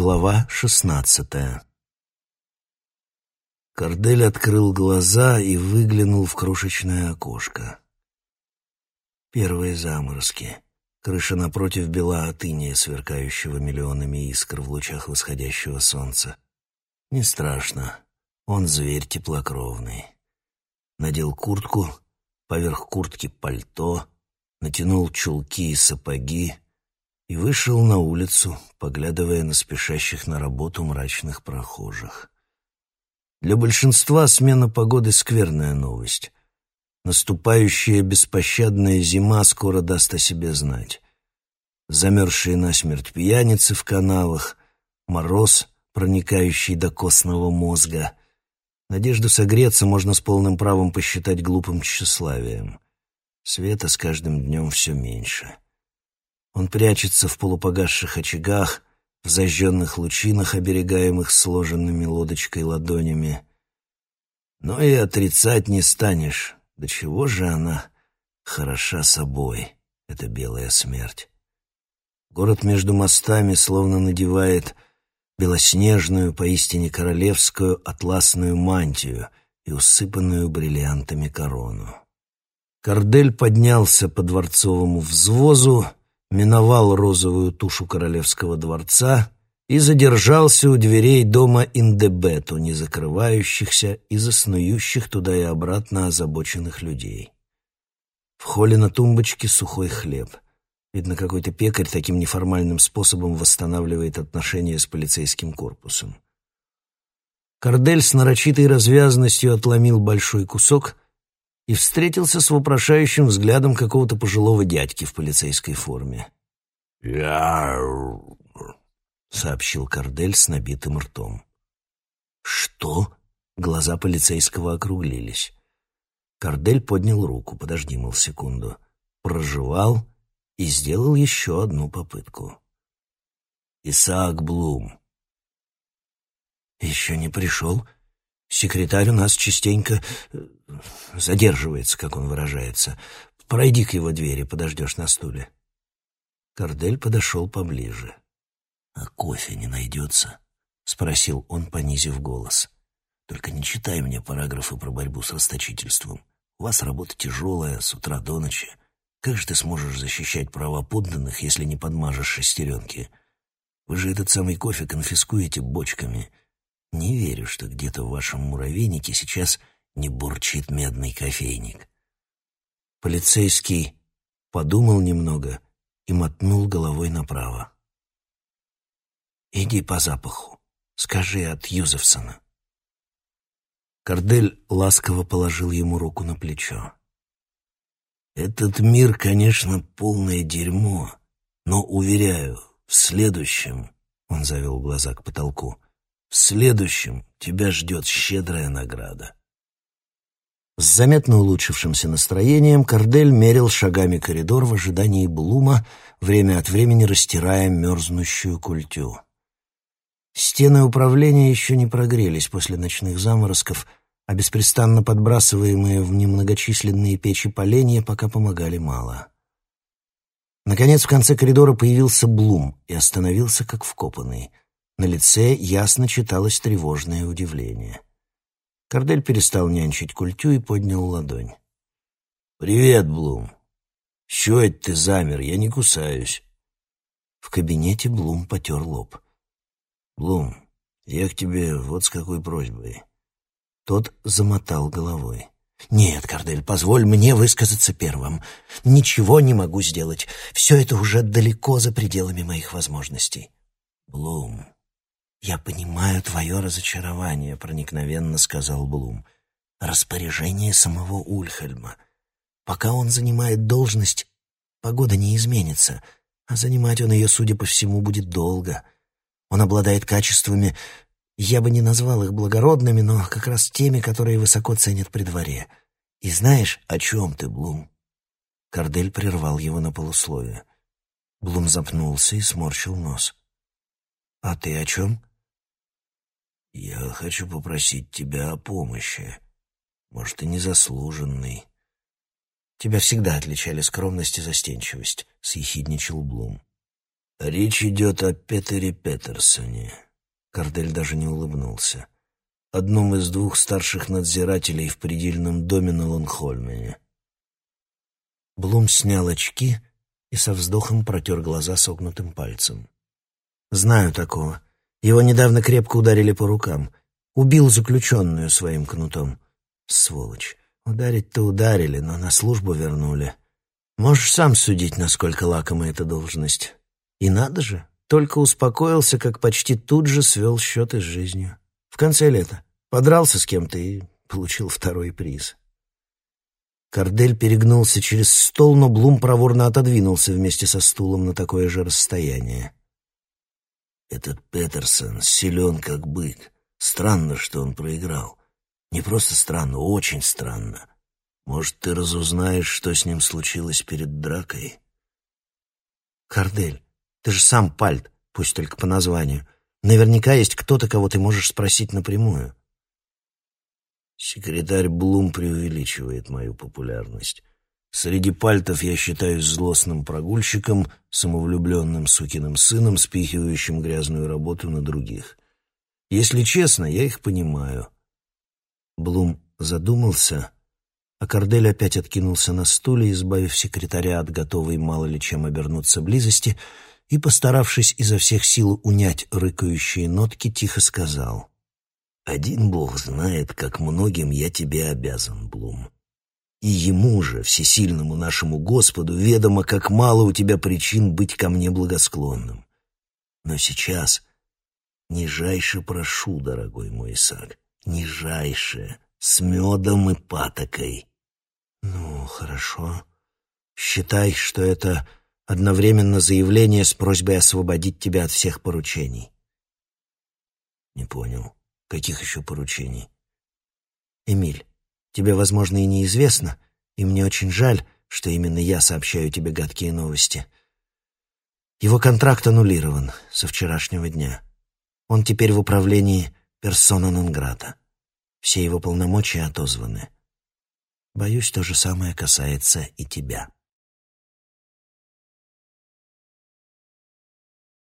Глава шестнадцатая Кордель открыл глаза и выглянул в крошечное окошко. Первые заморозки. Крыша напротив бела от иния, сверкающего миллионами искр в лучах восходящего солнца. Не страшно. Он зверь теплокровный. Надел куртку, поверх куртки пальто, натянул чулки и сапоги, и вышел на улицу, поглядывая на спешащих на работу мрачных прохожих. Для большинства смена погоды — скверная новость. Наступающая беспощадная зима скоро даст о себе знать. Замерзшие насмерть пьяницы в канавах, мороз, проникающий до костного мозга. Надежду согреться можно с полным правом посчитать глупым тщеславием. Света с каждым днем все меньше. — он прячется в полупогасших очагах, в зажженных лучинах, оберегаемых сложенными лодочкой ладонями. Но и отрицать не станешь. До чего же она хороша собой, эта белая смерть. Город между мостами словно надевает белоснежную, поистине королевскую атласную мантию и усыпанную бриллиантами корону. Кордель поднялся по дворцовому взвозу, миновал розовую тушу королевского дворца и задержался у дверей дома Индебету, не закрывающихся и заснующих туда и обратно озабоченных людей. В холле на тумбочке сухой хлеб. Видно, какой-то пекарь таким неформальным способом восстанавливает отношения с полицейским корпусом. Кордель с нарочитой развязностью отломил большой кусок — и встретился с вопрошающим взглядом какого-то пожилого дядьки в полицейской форме. «Я...» — сообщил Кордель с набитым ртом. «Что?» — глаза полицейского округлились. Кордель поднял руку, подожди, мол, секунду, прожевал и сделал еще одну попытку. «Исаак Блум». «Еще не пришел?» Секретарь у нас частенько задерживается, как он выражается. Пройди к его двери, подождешь на стуле. Кордель подошел поближе. «А кофе не найдется?» — спросил он, понизив голос. «Только не читай мне параграфы про борьбу с расточительством. У вас работа тяжелая, с утра до ночи. Как же ты сможешь защищать права подданных, если не подмажешь шестеренки? Вы же этот самый кофе конфискуете бочками». Не верю, что где-то в вашем муравейнике сейчас не бурчит медный кофейник. Полицейский подумал немного и мотнул головой направо. «Иди по запаху. Скажи от Юзефсона». Кордель ласково положил ему руку на плечо. «Этот мир, конечно, полное дерьмо, но, уверяю, в следующем...» — он завел глаза к потолку — в следующем тебя ждет щедрая награда. С заметно улучшившимся настроением Кордель мерил шагами коридор в ожидании Блума, время от времени растирая мерзнущую культю. Стены управления еще не прогрелись после ночных заморозков, а беспрестанно подбрасываемые в немногочисленные печи поленья пока помогали мало. Наконец, в конце коридора появился Блум и остановился как вкопанный — на лице ясно читалось тревожное удивление. Кордель перестал нянчить культю и поднял ладонь. «Привет, Блум. Чего это ты замер? Я не кусаюсь». В кабинете Блум потер лоб. «Блум, я к тебе вот с какой просьбой». Тот замотал головой. «Нет, Кордель, позволь мне высказаться первым. Ничего не могу сделать. Все это уже далеко за пределами моих возможностей». «Блум, «Я понимаю твое разочарование», — проникновенно сказал Блум. «Распоряжение самого Ульхельма. Пока он занимает должность, погода не изменится, а занимать он ее, судя по всему, будет долго. Он обладает качествами, я бы не назвал их благородными, но как раз теми, которые высоко ценят при дворе. И знаешь, о чем ты, Блум?» Кордель прервал его на полусловие. Блум запнулся и сморщил нос. «А ты о чем?» «Я хочу попросить тебя о помощи. Может, и незаслуженной». «Тебя всегда отличали скромность и застенчивость», — съехидничал Блум. Речь идет о Петере Петерсоне. Кардель даже не улыбнулся. Одном из двух старших надзирателей в предельном доме на Лонхольмене. Блум снял очки и со вздохом протер глаза согнутым пальцем. «Знаю такого. Его недавно крепко ударили по рукам. Убил заключенную своим кнутом. Сволочь. Ударить-то ударили, но на службу вернули. Можешь сам судить, насколько лакома эта должность. И надо же, только успокоился, как почти тут же свел счеты с жизнью. В конце лета. Подрался с кем-то и получил второй приз. Кардель перегнулся через стол, но Блум проворно отодвинулся вместе со стулом на такое же расстояние. «Этот Петерсон силен как бык. Странно, что он проиграл. Не просто странно, очень странно. Может, ты разузнаешь, что с ним случилось перед дракой?» «Кардель, ты же сам Пальт, пусть только по названию. Наверняка есть кто-то, кого ты можешь спросить напрямую». Секретарь Блум преувеличивает мою популярность. Среди пальтов я считаюсь злостным прогульщиком, самовлюбленным сукиным сыном, спихивающим грязную работу на других. Если честно, я их понимаю. Блум задумался, а Кордель опять откинулся на стуле, избавив секретаря от готовой мало ли чем обернуться близости, и, постаравшись изо всех сил унять рыкающие нотки, тихо сказал — один Бог знает, как многим я тебе обязан, Блум. И ему же, всесильному нашему Господу, ведомо, как мало у тебя причин быть ко мне благосклонным. Но сейчас нижайше прошу, дорогой мой Исаак, нижайше, с медом и патокой. Ну, хорошо. Считай, что это одновременно заявление с просьбой освободить тебя от всех поручений. Не понял. Каких еще поручений? Эмиль, тебе, возможно, и неизвестно, и мне очень жаль, что именно я сообщаю тебе гадкие новости. Его контракт аннулирован со вчерашнего дня. Он теперь в управлении персона Нонграта. Все его полномочия отозваны. Боюсь, то же самое касается и тебя.